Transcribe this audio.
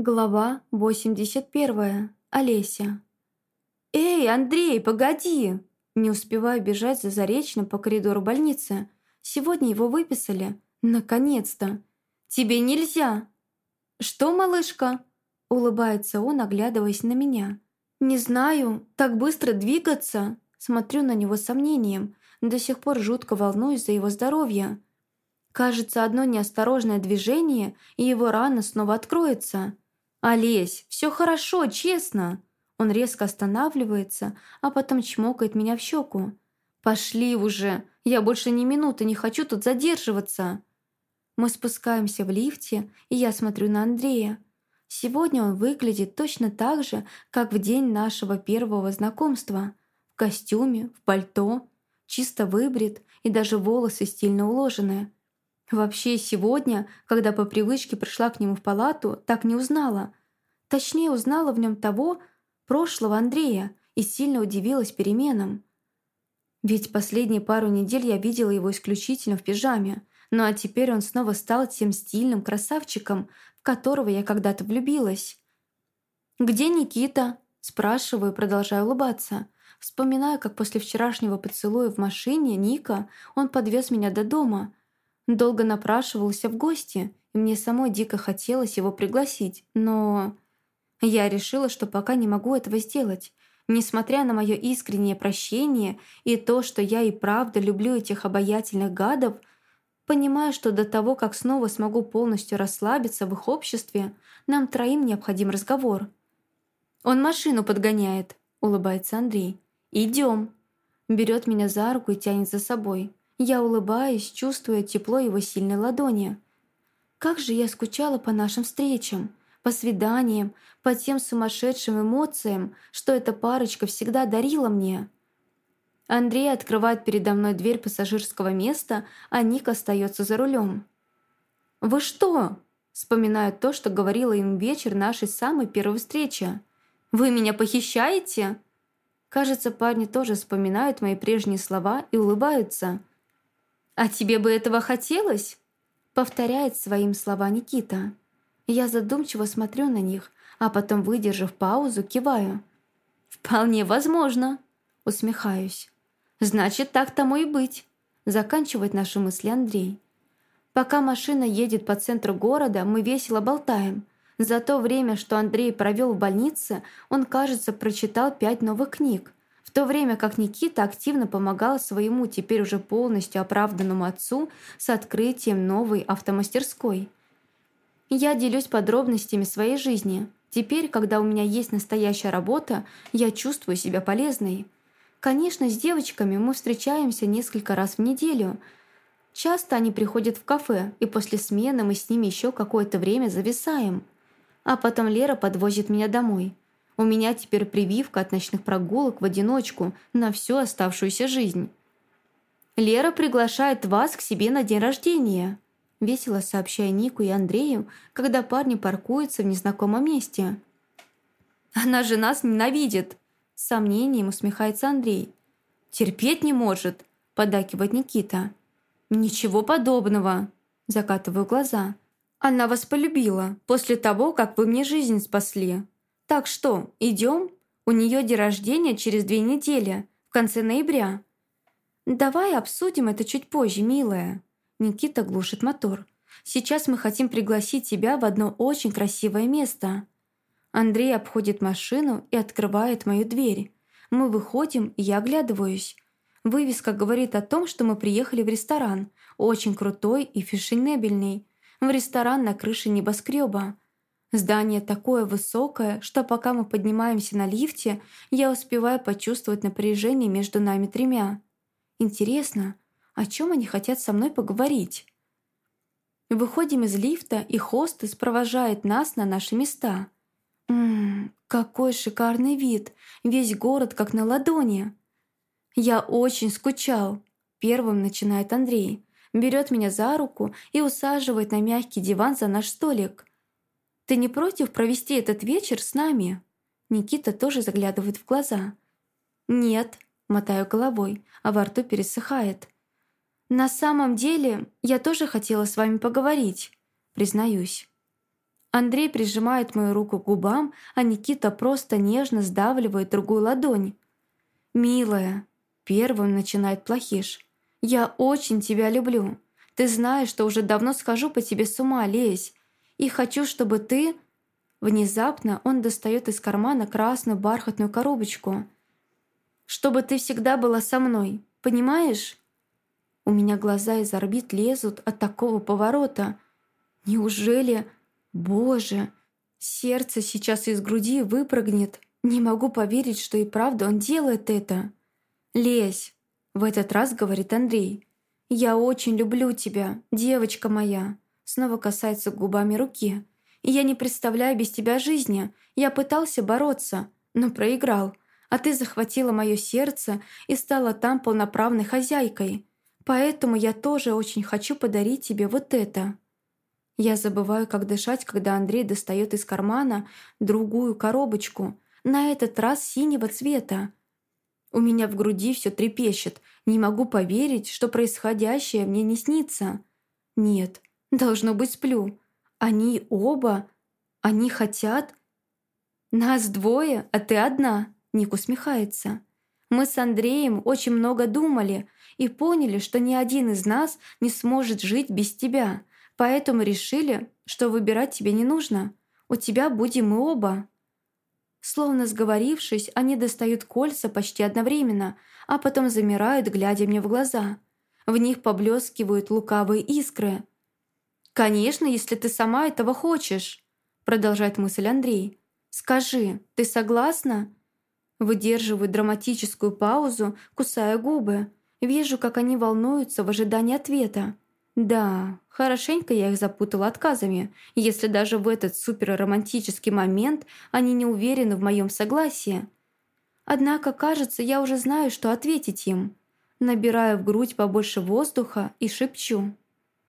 Глава 81. Олеся. «Эй, Андрей, погоди!» Не успеваю бежать за Заречным по коридору больницы. Сегодня его выписали. Наконец-то! Тебе нельзя! Что, малышка? Улыбается он, оглядываясь на меня. Не знаю, так быстро двигаться. Смотрю на него с сомнением. До сих пор жутко волнуюсь за его здоровье. Кажется, одно неосторожное движение, и его рана снова откроется. «Олесь, все хорошо, честно!» Он резко останавливается, а потом чмокает меня в щеку. «Пошли уже! Я больше ни минуты не хочу тут задерживаться!» Мы спускаемся в лифте, и я смотрю на Андрея. Сегодня он выглядит точно так же, как в день нашего первого знакомства. В костюме, в пальто, чисто выбрит и даже волосы стильно уложены. Вообще сегодня, когда по привычке пришла к нему в палату, так не узнала. Точнее, узнала в нем того, прошлого Андрея, и сильно удивилась переменам. Ведь последние пару недель я видела его исключительно в пижаме, ну а теперь он снова стал тем стильным красавчиком, в которого я когда-то влюбилась. «Где Никита?» – спрашиваю, продолжая улыбаться. Вспоминаю, как после вчерашнего поцелуя в машине Ника он подвез меня до дома – Долго напрашивался в гости, и мне самой дико хотелось его пригласить, но... Я решила, что пока не могу этого сделать. Несмотря на мое искреннее прощение и то, что я и правда люблю этих обаятельных гадов, понимаю, что до того, как снова смогу полностью расслабиться в их обществе, нам троим необходим разговор. «Он машину подгоняет», — улыбается Андрей. «Идем». Берет меня за руку и тянет за собой. Я улыбаюсь, чувствуя тепло его сильной ладони. Как же я скучала по нашим встречам, по свиданиям, по тем сумасшедшим эмоциям, что эта парочка всегда дарила мне. Андрей открывает передо мной дверь пассажирского места, а Ник остается за рулем. «Вы что?» Вспоминаю то, что говорила им вечер нашей самой первой встречи. «Вы меня похищаете?» Кажется, парни тоже вспоминают мои прежние слова и улыбаются. «А тебе бы этого хотелось?» Повторяет своим слова Никита. Я задумчиво смотрю на них, а потом, выдержав паузу, киваю. «Вполне возможно», — усмехаюсь. «Значит, так тому и быть», — заканчивает наши мысли Андрей. Пока машина едет по центру города, мы весело болтаем. За то время, что Андрей провел в больнице, он, кажется, прочитал пять новых книг в то время как Никита активно помогал своему теперь уже полностью оправданному отцу с открытием новой автомастерской. Я делюсь подробностями своей жизни. Теперь, когда у меня есть настоящая работа, я чувствую себя полезной. Конечно, с девочками мы встречаемся несколько раз в неделю. Часто они приходят в кафе, и после смены мы с ними еще какое-то время зависаем. А потом Лера подвозит меня домой – у меня теперь прививка от ночных прогулок в одиночку на всю оставшуюся жизнь. «Лера приглашает вас к себе на день рождения», весело сообщая Нику и Андрею, когда парни паркуются в незнакомом месте. «Она же нас ненавидит!» С сомнением усмехается Андрей. «Терпеть не может!» – подакивает Никита. «Ничего подобного!» – закатываю глаза. «Она вас полюбила после того, как вы мне жизнь спасли!» «Так что, идем? У нее день рождения через две недели, в конце ноября». «Давай обсудим это чуть позже, милая». Никита глушит мотор. «Сейчас мы хотим пригласить тебя в одно очень красивое место». Андрей обходит машину и открывает мою дверь. Мы выходим, и я оглядываюсь. Вывеска говорит о том, что мы приехали в ресторан, очень крутой и фешенебельный. В ресторан на крыше небоскреба. Здание такое высокое, что пока мы поднимаемся на лифте, я успеваю почувствовать напряжение между нами тремя. Интересно, о чем они хотят со мной поговорить? Выходим из лифта, и хостес провожает нас на наши места. Ммм, какой шикарный вид! Весь город как на ладони. Я очень скучал. Первым начинает Андрей. Берет меня за руку и усаживает на мягкий диван за наш столик. Ты не против провести этот вечер с нами?» Никита тоже заглядывает в глаза. «Нет», — мотаю головой, а во рту пересыхает. «На самом деле, я тоже хотела с вами поговорить», — признаюсь. Андрей прижимает мою руку к губам, а Никита просто нежно сдавливает другую ладонь. «Милая», — первым начинает плохиш, — «я очень тебя люблю. Ты знаешь, что уже давно схожу по тебе с ума, Лесь, и хочу, чтобы ты...» Внезапно он достает из кармана красную бархатную коробочку. «Чтобы ты всегда была со мной, понимаешь?» У меня глаза из орбит лезут от такого поворота. Неужели... Боже, сердце сейчас из груди выпрыгнет. Не могу поверить, что и правда он делает это. «Лезь!» — в этот раз говорит Андрей. «Я очень люблю тебя, девочка моя!» Снова касается губами руки. «И я не представляю без тебя жизни. Я пытался бороться, но проиграл. А ты захватила мое сердце и стала там полноправной хозяйкой. Поэтому я тоже очень хочу подарить тебе вот это». Я забываю, как дышать, когда Андрей достает из кармана другую коробочку, на этот раз синего цвета. У меня в груди все трепещет, не могу поверить, что происходящее мне не снится. Нет, должно быть сплю. Они оба, они хотят... Нас двое, а ты одна, Ник усмехается. Мы с Андреем очень много думали и поняли, что ни один из нас не сможет жить без тебя. Поэтому решили, что выбирать тебе не нужно. У тебя будем мы оба». Словно сговорившись, они достают кольца почти одновременно, а потом замирают, глядя мне в глаза. В них поблескивают лукавые искры. «Конечно, если ты сама этого хочешь», продолжает мысль Андрей. «Скажи, ты согласна?» Выдерживаю драматическую паузу, кусая губы. Вижу, как они волнуются в ожидании ответа. Да, хорошенько я их запутала отказами, если даже в этот суперромантический момент они не уверены в моем согласии. Однако, кажется, я уже знаю, что ответить им. Набираю в грудь побольше воздуха и шепчу –